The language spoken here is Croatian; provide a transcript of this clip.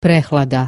prehlada.